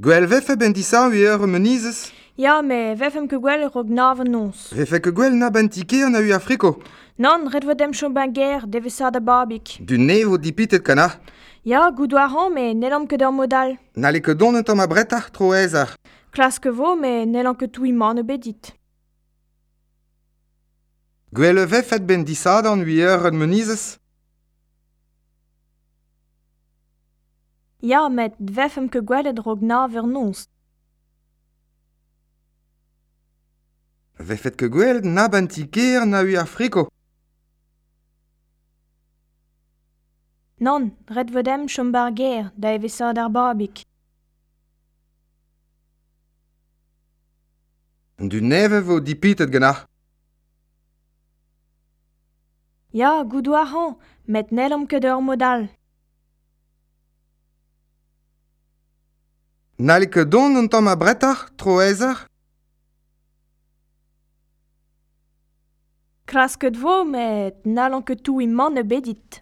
Gwell vefe ben disa ui ur menizes Ya, me vefem ke gwell rog nav nons. Vefe ke gwell na ben tike an a ui Afriko Non, red vo dem chom ben ger, devesa da babik. Du nevo dipitet kana Ya, goudouaran, me nelam ket ur modal. Nale ke don entom a bretar tro ezar. Klas ke vo, me nelam ket tou iman bedit. Gwell vefe ben disa an ui ur menizes Ya, met dvefem ke gwelet rog naver nons. Vefet ke gwell na bantiker na ui Afriko. Non, red vodem chom bar ger da evezad dar babik. Du neve vo dipitet genach. Ya, goudouar an, met nelom ket ur modal. Nalik don un tamm a brettar, troezar Krasket vo, met n'allan ket tout imman e bedit.